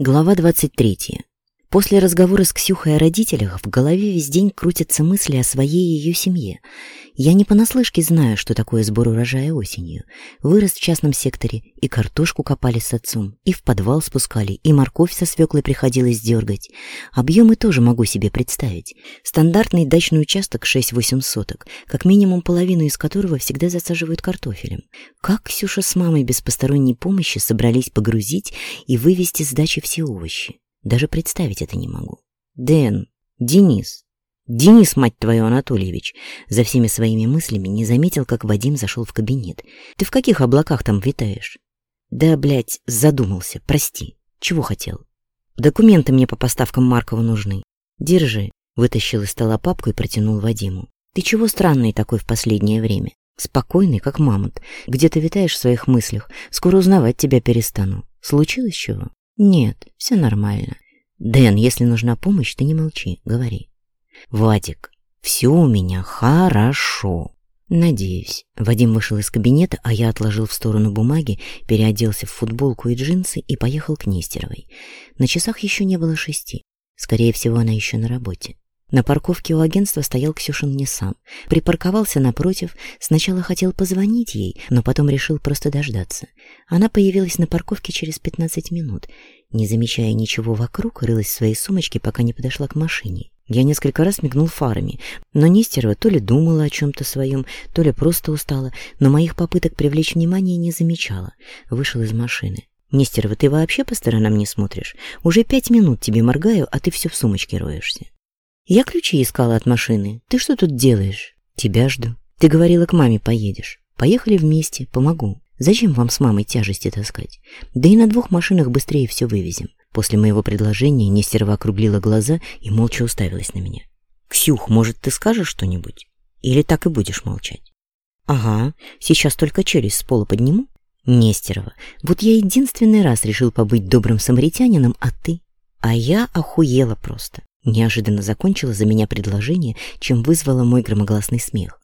Глава 23. После разговора с Ксюхой о родителях в голове весь день крутятся мысли о своей и ее семье. Я не понаслышке знаю, что такое сбор урожая осенью. Вырос в частном секторе, и картошку копали с отцом, и в подвал спускали, и морковь со свеклой приходилось дергать. Объемы тоже могу себе представить. Стандартный дачный участок 6-8 соток, как минимум половину из которого всегда засаживают картофелем. Как Ксюша с мамой без посторонней помощи собрались погрузить и вывести с дачи все овощи? Даже представить это не могу. Дэн, Денис, Денис, мать твою, Анатольевич, за всеми своими мыслями не заметил, как Вадим зашел в кабинет. Ты в каких облаках там витаешь? Да, блядь, задумался, прости. Чего хотел? Документы мне по поставкам Маркова нужны. Держи, вытащил из стола папку и протянул Вадиму. Ты чего странный такой в последнее время? Спокойный, как мамонт. Где ты витаешь в своих мыслях? Скоро узнавать тебя перестану. Случилось чего? «Нет, все нормально. Дэн, если нужна помощь, ты не молчи, говори». «Вадик, все у меня хорошо». «Надеюсь». Вадим вышел из кабинета, а я отложил в сторону бумаги, переоделся в футболку и джинсы и поехал к Нестеровой. На часах еще не было шести. Скорее всего, она еще на работе. На парковке у агентства стоял Ксюшин Ниссан. Припарковался напротив, сначала хотел позвонить ей, но потом решил просто дождаться. Она появилась на парковке через 15 минут. Не замечая ничего вокруг, рылась в своей сумочке, пока не подошла к машине. Я несколько раз мигнул фарами, но Нестерова то ли думала о чем-то своем, то ли просто устала, но моих попыток привлечь внимание не замечала. Вышел из машины. «Нестерова, ты вообще по сторонам не смотришь? Уже пять минут тебе моргаю, а ты все в сумочке роешься». Я ключи искала от машины. Ты что тут делаешь? Тебя жду. Ты говорила, к маме поедешь. Поехали вместе, помогу. Зачем вам с мамой тяжести таскать? Да и на двух машинах быстрее все вывезем. После моего предложения Нестерова округлила глаза и молча уставилась на меня. «Ксюх, может, ты скажешь что-нибудь? Или так и будешь молчать?» «Ага, сейчас только челюсть с пола подниму». «Нестерова, вот я единственный раз решил побыть добрым самаритянином, а ты?» «А я охуела просто. Неожиданно закончила за меня предложение, чем вызвала мой громогласный смех.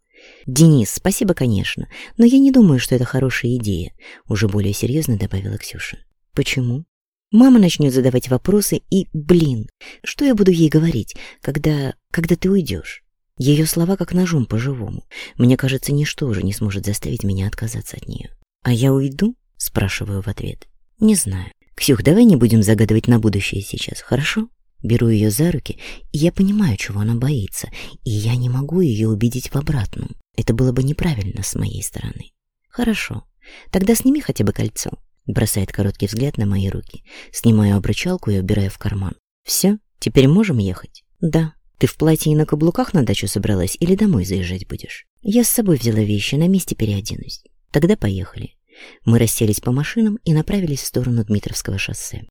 «Денис, спасибо, конечно, но я не думаю, что это хорошая идея», уже более серьезно добавила Ксюша. «Почему?» Мама начнет задавать вопросы и, блин, что я буду ей говорить, когда... когда ты уйдешь? Ее слова как ножом по-живому. Мне кажется, ничто уже не сможет заставить меня отказаться от нее. «А я уйду?» — спрашиваю в ответ. «Не знаю. Ксюх, давай не будем загадывать на будущее сейчас, хорошо?» Беру ее за руки, и я понимаю, чего она боится, и я не могу ее убедить в обратном. Это было бы неправильно с моей стороны. Хорошо, тогда сними хотя бы кольцо. Бросает короткий взгляд на мои руки. Снимаю обручалку и убираю в карман. Все, теперь можем ехать? Да. Ты в платье и на каблуках на дачу собралась или домой заезжать будешь? Я с собой взяла вещи, на месте переоденусь. Тогда поехали. Мы расселись по машинам и направились в сторону Дмитровского шоссе.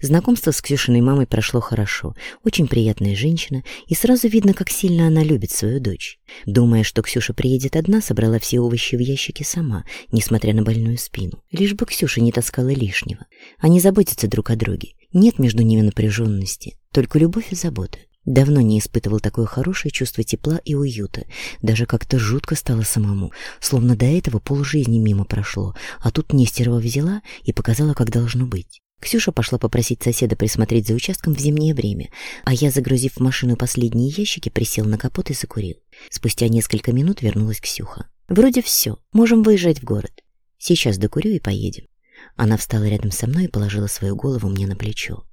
Знакомство с Ксюшиной мамой прошло хорошо, очень приятная женщина, и сразу видно, как сильно она любит свою дочь. Думая, что Ксюша приедет одна, собрала все овощи в ящике сама, несмотря на больную спину. Лишь бы Ксюша не таскала лишнего. Они заботятся друг о друге. Нет между ними напряженности, только любовь и забота. Давно не испытывал такое хорошее чувство тепла и уюта. Даже как-то жутко стало самому. Словно до этого полжизни мимо прошло, а тут Нестерова взяла и показала, как должно быть. Ксюша пошла попросить соседа присмотреть за участком в зимнее время, а я, загрузив в машину последние ящики, присел на капот и закурил. Спустя несколько минут вернулась Ксюха. «Вроде все, можем выезжать в город. Сейчас докурю и поедем». Она встала рядом со мной и положила свою голову мне на плечо.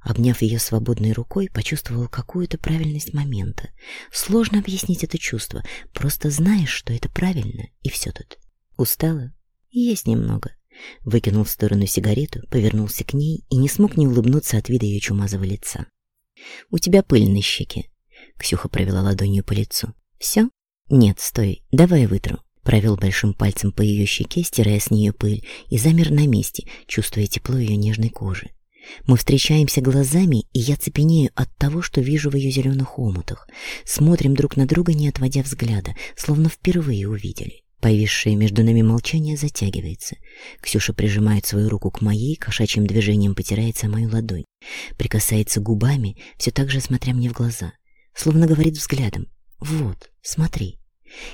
Обняв ее свободной рукой, почувствовал какую-то правильность момента. Сложно объяснить это чувство, просто знаешь, что это правильно, и все тут. Устала? Есть немного. Выкинул в сторону сигарету, повернулся к ней и не смог не улыбнуться от вида ее чумазого лица. «У тебя пыль на щеке», — Ксюха провела ладонью по лицу. «Все? Нет, стой, давай вытру» провел большим пальцем по ее щеке, стирая с нее пыль, и замер на месте, чувствуя тепло ее нежной кожи. Мы встречаемся глазами, и я цепенею от того, что вижу в ее зеленых омутах. Смотрим друг на друга, не отводя взгляда, словно впервые увидели. Повисшее между нами молчание затягивается. Ксюша прижимает свою руку к моей, кошачьим движением потирается мою ладонь. Прикасается губами, все так же смотря мне в глаза. Словно говорит взглядом «Вот, смотри»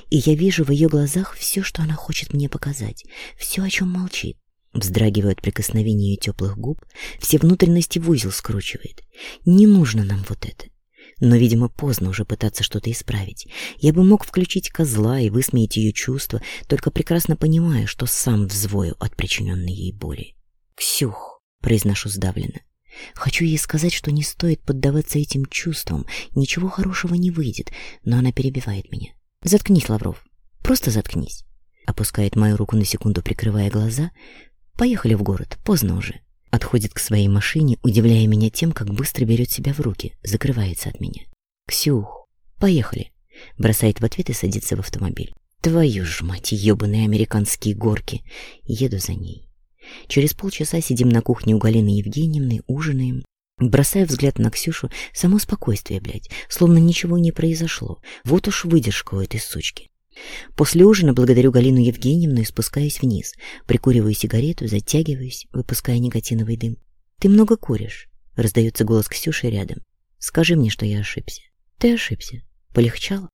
и я вижу в ее глазах все, что она хочет мне показать, все, о чем молчит. Вздрагиваю прикосновение ее теплых губ, все внутренности в узел скручивает. Не нужно нам вот это. Но, видимо, поздно уже пытаться что-то исправить. Я бы мог включить козла и высмеять ее чувства, только прекрасно понимая, что сам взвою от причиненной ей боли. «Ксюх», — произношу сдавленно, — «хочу ей сказать, что не стоит поддаваться этим чувствам, ничего хорошего не выйдет, но она перебивает меня. «Заткнись, Лавров, просто заткнись». Опускает мою руку на секунду, прикрывая глаза. «Поехали в город, поздно уже». Отходит к своей машине, удивляя меня тем, как быстро берет себя в руки, закрывается от меня. «Ксюх, поехали!» Бросает в ответ и садится в автомобиль. «Твою ж мать, ебаные американские горки!» Еду за ней. Через полчаса сидим на кухне у Галины Евгеньевны, ужинаем. Бросая взгляд на Ксюшу, само спокойствие, блядь, словно ничего не произошло. Вот уж выдержка у этой сучки. После ужина благодарю Галину Евгеньевну и спускаюсь вниз. Прикуриваю сигарету, затягиваюсь, выпуская никотиновый дым. «Ты много куришь», — раздается голос Ксюши рядом. «Скажи мне, что я ошибся». «Ты ошибся. Полегчало?»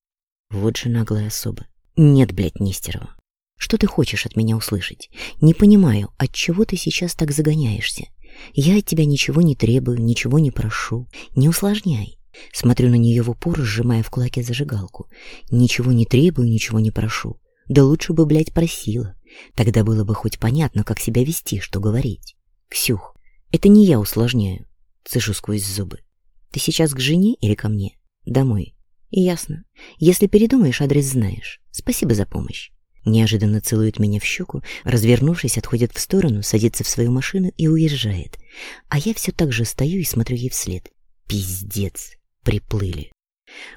Вот же наглая особа. «Нет, блядь, Нестерова. Что ты хочешь от меня услышать? Не понимаю, от чего ты сейчас так загоняешься?» Я от тебя ничего не требую, ничего не прошу. Не усложняй. Смотрю на нее в упор, сжимая в кулаке зажигалку. Ничего не требую, ничего не прошу. Да лучше бы, блядь, просила. Тогда было бы хоть понятно, как себя вести, что говорить. Ксюх, это не я усложняю. Цежу сквозь зубы. Ты сейчас к жене или ко мне? Домой. Ясно. Если передумаешь, адрес знаешь. Спасибо за помощь. Неожиданно целует меня в щеку, развернувшись, отходит в сторону, садится в свою машину и уезжает. А я все так же стою и смотрю ей вслед. Пиздец, приплыли.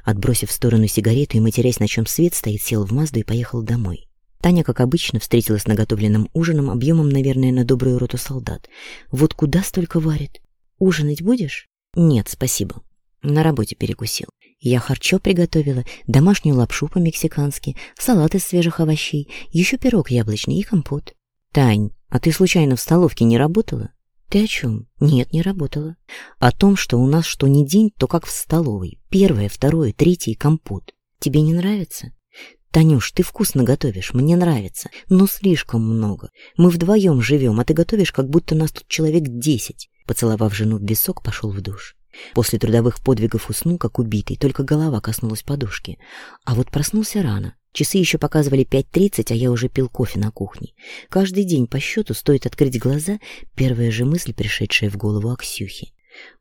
Отбросив в сторону сигарету и матерясь, на чем свет стоит, сел в Мазду и поехал домой. Таня, как обычно, встретилась с наготовленным ужином, объемом, наверное, на добрую роту солдат. Вот куда столько варит? Ужинать будешь? Нет, спасибо. На работе перекусил. Я харчо приготовила, домашнюю лапшу по-мексикански, салат из свежих овощей, еще пирог яблочный и компот. Тань, а ты случайно в столовке не работала? Ты о чем? Нет, не работала. О том, что у нас что ни день, то как в столовой. Первое, второе, третье компот. Тебе не нравится? Танюш, ты вкусно готовишь, мне нравится, но слишком много. Мы вдвоем живем, а ты готовишь, как будто нас тут человек десять. Поцеловав жену в висок, пошел в душ. После трудовых подвигов уснул, как убитый, только голова коснулась подушки. А вот проснулся рано. Часы еще показывали 5.30, а я уже пил кофе на кухне. Каждый день по счету стоит открыть глаза, первая же мысль, пришедшая в голову Аксюхи.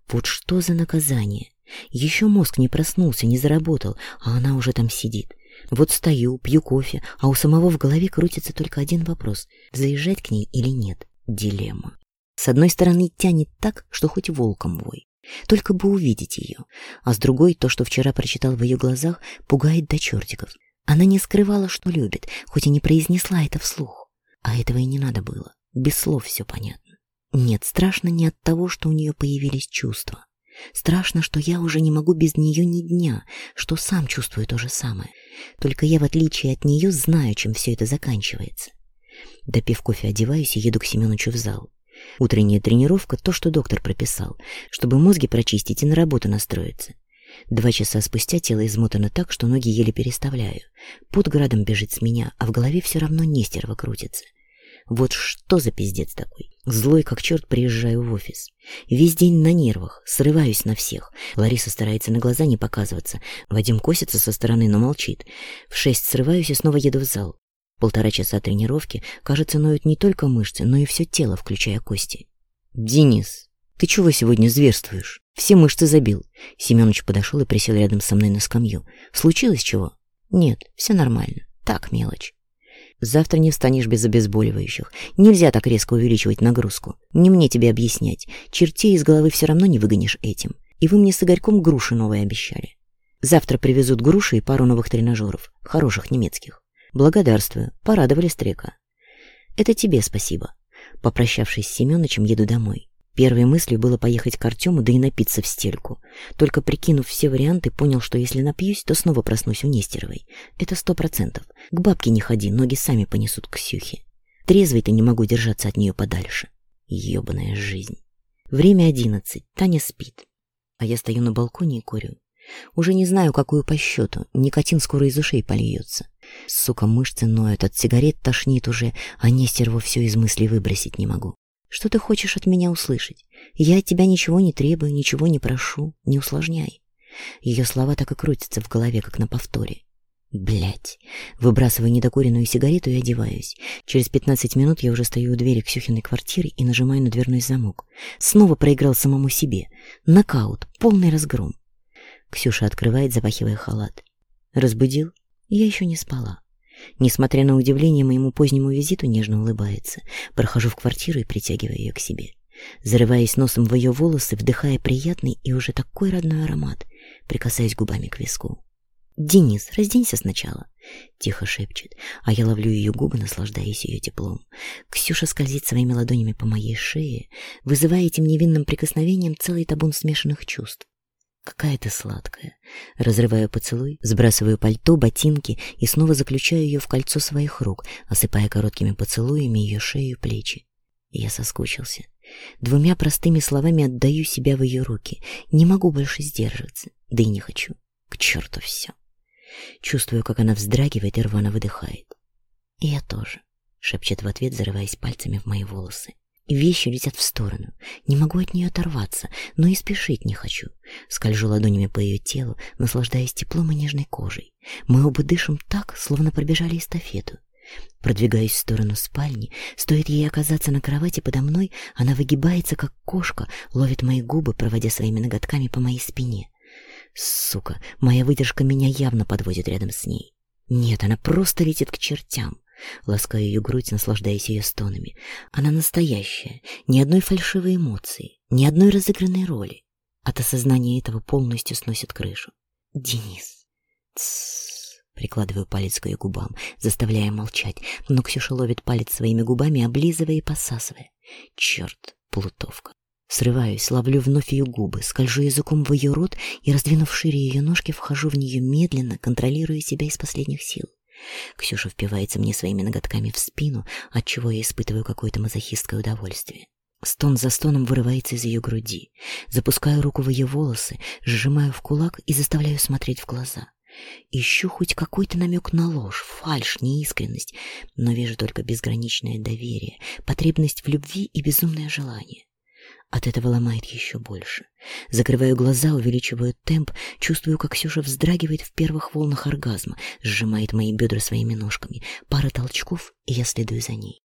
Вот что за наказание! Еще мозг не проснулся, не заработал, а она уже там сидит. Вот стою, пью кофе, а у самого в голове крутится только один вопрос — заезжать к ней или нет? Дилемма. С одной стороны, тянет так, что хоть волком вой. Только бы увидеть ее. А с другой, то, что вчера прочитал в ее глазах, пугает до чертиков. Она не скрывала, что любит, хоть и не произнесла это вслух. А этого и не надо было. Без слов все понятно. Нет, страшно не от того, что у нее появились чувства. Страшно, что я уже не могу без нее ни дня, что сам чувствую то же самое. Только я, в отличие от нее, знаю, чем все это заканчивается. Допив кофе, одеваюсь и еду к Семеновичу в зал. Утренняя тренировка — то, что доктор прописал, чтобы мозги прочистить и на работу настроиться. Два часа спустя тело измотано так, что ноги еле переставляю. Под градом бежит с меня, а в голове все равно Нестерова крутится. Вот что за пиздец такой? Злой как черт приезжаю в офис. Весь день на нервах, срываюсь на всех. Лариса старается на глаза не показываться. Вадим косится со стороны, но молчит. В шесть срываюсь и снова еду в зал. Полтора часа тренировки, кажется, ноют не только мышцы, но и все тело, включая кости. «Денис, ты чего сегодня зверствуешь? Все мышцы забил». Семенович подошел и присел рядом со мной на скамью. «Случилось чего?» «Нет, все нормально. Так, мелочь». Завтра не встанешь без обезболивающих. Нельзя так резко увеличивать нагрузку. Не мне тебе объяснять. Чертей из головы все равно не выгонишь этим. И вы мне с Игорьком груши новые обещали. Завтра привезут груши и пару новых тренажеров. Хороших немецких. «Благодарствую, порадовали стрека». «Это тебе спасибо». Попрощавшись с Семёнычем, еду домой. Первой мыслью было поехать к Артему, да и напиться в стельку. Только прикинув все варианты, понял, что если напьюсь, то снова проснусь у Нестеровой. Это сто процентов. К бабке не ходи, ноги сами понесут к Сюхе. Трезвый-то не могу держаться от нее подальше. Ёбаная жизнь. Время одиннадцать, Таня спит. А я стою на балконе и курю. Уже не знаю, какую по счету, никотин скоро из ушей польется. Сука, мышцы ноют, от сигарет тошнит уже, а Нестерова все из мысли выбросить не могу. Что ты хочешь от меня услышать? Я от тебя ничего не требую, ничего не прошу, не усложняй. Ее слова так и крутятся в голове, как на повторе. Блять. Выбрасываю недокуренную сигарету и одеваюсь. Через 15 минут я уже стою у двери Ксюхиной квартиры и нажимаю на дверной замок. Снова проиграл самому себе. Нокаут, полный разгром. Ксюша открывает, запахивая халат. Разбудил? Я еще не спала. Несмотря на удивление моему позднему визиту, нежно улыбается. Прохожу в квартиру и притягиваю ее к себе. Зарываясь носом в ее волосы, вдыхая приятный и уже такой родной аромат, прикасаясь губами к виску. «Денис, разденься сначала», — тихо шепчет, а я ловлю ее губы, наслаждаясь ее теплом. Ксюша скользит своими ладонями по моей шее, вызывая этим невинным прикосновением целый табун смешанных чувств. Какая ты сладкая. Разрываю поцелуй, сбрасываю пальто, ботинки и снова заключаю ее в кольцо своих рук, осыпая короткими поцелуями ее шею и плечи. Я соскучился. Двумя простыми словами отдаю себя в ее руки. Не могу больше сдерживаться, да и не хочу. К черту все. Чувствую, как она вздрагивает и рвано выдыхает. И я тоже, шепчет в ответ, зарываясь пальцами в мои волосы вещи летят в сторону. Не могу от нее оторваться, но и спешить не хочу. Скольжу ладонями по ее телу, наслаждаясь теплом и нежной кожей. Мы оба дышим так, словно пробежали эстафету. Продвигаюсь в сторону спальни. Стоит ей оказаться на кровати подо мной, она выгибается, как кошка, ловит мои губы, проводя своими ноготками по моей спине. Сука, моя выдержка меня явно подводит рядом с ней. Нет, она просто летит к чертям лаская ее грудь, наслаждаясь ее стонами. Она настоящая, ни одной фальшивой эмоции, ни одной разыгранной роли. От осознания этого полностью сносит крышу. «Денис!» «Тссс!» Прикладываю палец к ее губам, заставляя молчать, но Ксюша ловит палец своими губами, облизывая и посасывая. «Черт, плутовка!» Срываюсь, ловлю вновь ее губы, скольжу языком в ее рот и, раздвинув шире ее ножки, вхожу в нее медленно, контролируя себя из последних сил. Ксюша впивается мне своими ноготками в спину, отчего я испытываю какое-то мазохистское удовольствие. Стон за стоном вырывается из ее груди. Запускаю руку в ее волосы, сжимаю в кулак и заставляю смотреть в глаза. Ищу хоть какой-то намек на ложь, фальшь, неискренность, но вижу только безграничное доверие, потребность в любви и безумное желание. От этого ломает еще больше. Закрываю глаза, увеличиваю темп, чувствую, как Ксюша вздрагивает в первых волнах оргазма, сжимает мои бедра своими ножками. Пара толчков, и я следую за ней.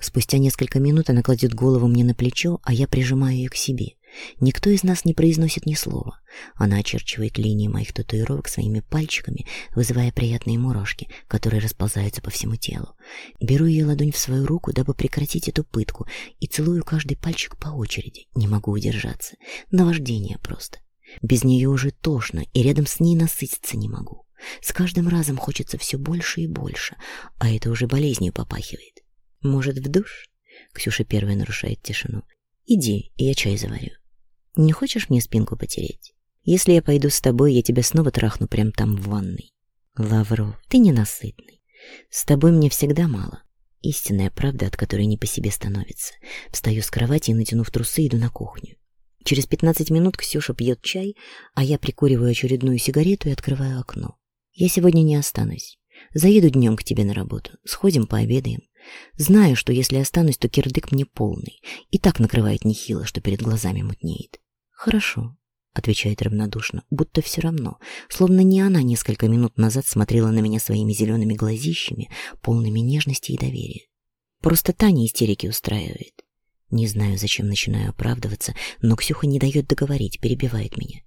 Спустя несколько минут она кладет голову мне на плечо, а я прижимаю ее к себе. Никто из нас не произносит ни слова. Она очерчивает линии моих татуировок своими пальчиками, вызывая приятные мурашки, которые расползаются по всему телу. Беру ее ладонь в свою руку, дабы прекратить эту пытку, и целую каждый пальчик по очереди. Не могу удержаться. Наваждение просто. Без нее уже тошно, и рядом с ней насытиться не могу. С каждым разом хочется все больше и больше, а это уже болезнью попахивает. Может, в душ? Ксюша первая нарушает тишину. Иди, я чай заварю. Не хочешь мне спинку потереть? Если я пойду с тобой, я тебя снова трахну прямо там в ванной. Лавров, ты ненасытный. С тобой мне всегда мало. Истинная правда, от которой не по себе становится. Встаю с кровати и, натянув трусы, иду на кухню. Через пятнадцать минут Ксюша пьет чай, а я прикуриваю очередную сигарету и открываю окно. Я сегодня не останусь. Заеду днем к тебе на работу. Сходим пообедаем. Знаю, что если останусь, то кирдык мне полный. И так накрывает нехило, что перед глазами мутнеет. «Хорошо», — отвечает равнодушно, будто все равно, словно не она несколько минут назад смотрела на меня своими зелеными глазищами, полными нежности и доверия. Просто Таня истерики устраивает. Не знаю, зачем начинаю оправдываться, но Ксюха не дает договорить, перебивает меня.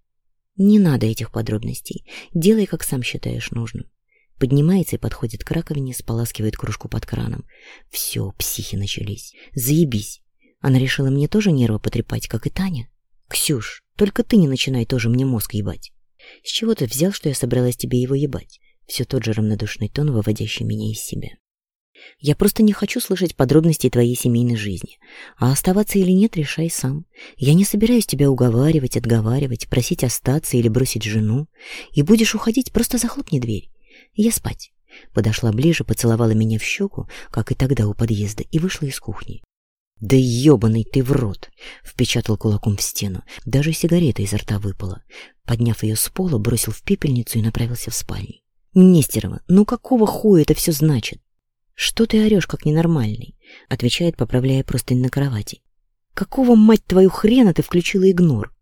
Не надо этих подробностей. Делай, как сам считаешь нужным. Поднимается и подходит к раковине, споласкивает кружку под краном. Все, психи начались. Заебись. Она решила мне тоже нервы потрепать, как и Таня. «Ксюш, только ты не начинай тоже мне мозг ебать. С чего ты взял, что я собралась тебе его ебать?» Все тот же равнодушный тон, выводящий меня из себя. «Я просто не хочу слышать подробностей твоей семейной жизни. А оставаться или нет, решай сам. Я не собираюсь тебя уговаривать, отговаривать, просить остаться или бросить жену. И будешь уходить, просто захлопни дверь. Я спать». Подошла ближе, поцеловала меня в щеку, как и тогда у подъезда, и вышла из кухни. «Да ебаный ты в рот!» — впечатал кулаком в стену. Даже сигарета изо рта выпала. Подняв ее с пола, бросил в пепельницу и направился в спальню. «Нестерова, ну какого хуя это все значит?» «Что ты орешь, как ненормальный?» — отвечает, поправляя простынь на кровати. «Какого, мать твою, хрена ты включила игнор?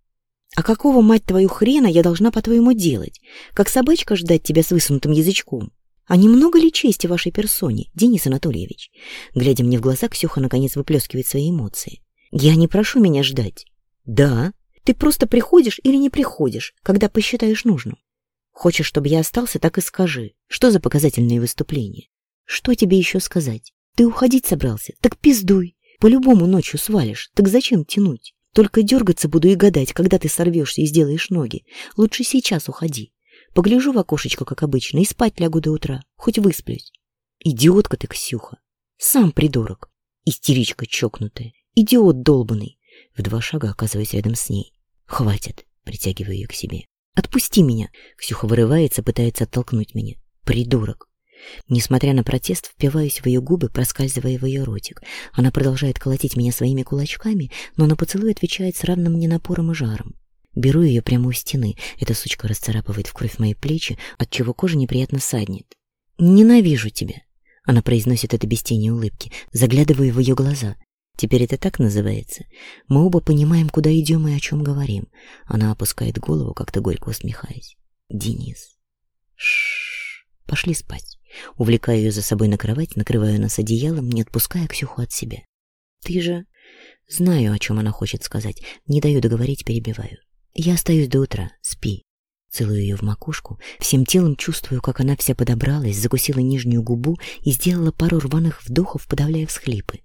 А какого, мать твою, хрена я должна по-твоему делать? Как собачка ждать тебя с высунутым язычком?» А немного ли чести вашей персоне, Денис Анатольевич? Глядя мне в глаза, Ксюха наконец выплескивает свои эмоции. Я не прошу меня ждать. Да, ты просто приходишь или не приходишь, когда посчитаешь нужным. Хочешь, чтобы я остался, так и скажи. Что за показательные выступления? Что тебе еще сказать? Ты уходить собрался? Так пиздуй. По-любому ночью свалишь. Так зачем тянуть? Только дергаться буду и гадать, когда ты сорвешься и сделаешь ноги. Лучше сейчас уходи. Погляжу в окошечко, как обычно, и спать лягу до утра, хоть высплюсь. Идиотка ты, Ксюха. Сам придурок. Истеричка чокнутая. Идиот долбанный. В два шага оказываюсь рядом с ней. Хватит. Притягиваю ее к себе. Отпусти меня. Ксюха вырывается, пытается оттолкнуть меня. Придурок. Несмотря на протест, впиваюсь в ее губы, проскальзывая в ее ротик. Она продолжает колотить меня своими кулачками, но на поцелуй отвечает с равным мне напором и жаром. Беру ее прямо у стены. Эта сучка расцарапывает в кровь мои плечи, отчего кожа неприятно саднет. «Ненавижу тебя!» Она произносит это без тени улыбки, Заглядываю в ее глаза. Теперь это так называется. Мы оба понимаем, куда идем и о чем говорим. Она опускает голову, как-то горько усмехаясь. «Денис!» Шш, пошли спать. Увлекаю ее за собой на кровать, накрываю нас одеялом, не отпуская Ксюху от себя. Ты же... Знаю, о чем она хочет сказать. Не даю договорить, перебиваю. Я остаюсь до утра, спи. Целую ее в макушку, всем телом чувствую, как она вся подобралась, закусила нижнюю губу и сделала пару рваных вдохов, подавляя всхлипы.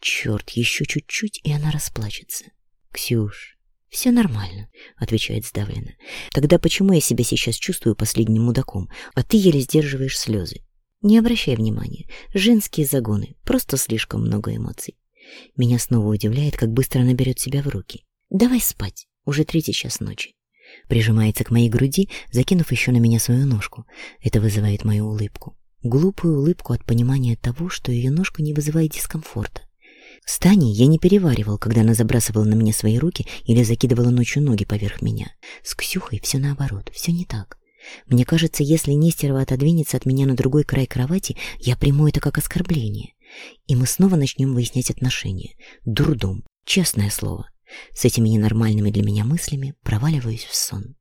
Черт, еще чуть-чуть, и она расплачется. Ксюш, все нормально, отвечает сдавленно. Тогда почему я себя сейчас чувствую последним мудаком, а ты еле сдерживаешь слезы? Не обращай внимания, женские загоны, просто слишком много эмоций. Меня снова удивляет, как быстро она берет себя в руки. Давай спать. Уже третий час ночи. Прижимается к моей груди, закинув еще на меня свою ножку. Это вызывает мою улыбку. Глупую улыбку от понимания того, что ее ножка не вызывает дискомфорта. С Таней я не переваривал, когда она забрасывала на меня свои руки или закидывала ночью ноги поверх меня. С Ксюхой все наоборот, все не так. Мне кажется, если Нестерова отодвинется от меня на другой край кровати, я приму это как оскорбление. И мы снова начнем выяснять отношения. Дурдом. Честное слово. С этими ненормальными для меня мыслями проваливаюсь в сон.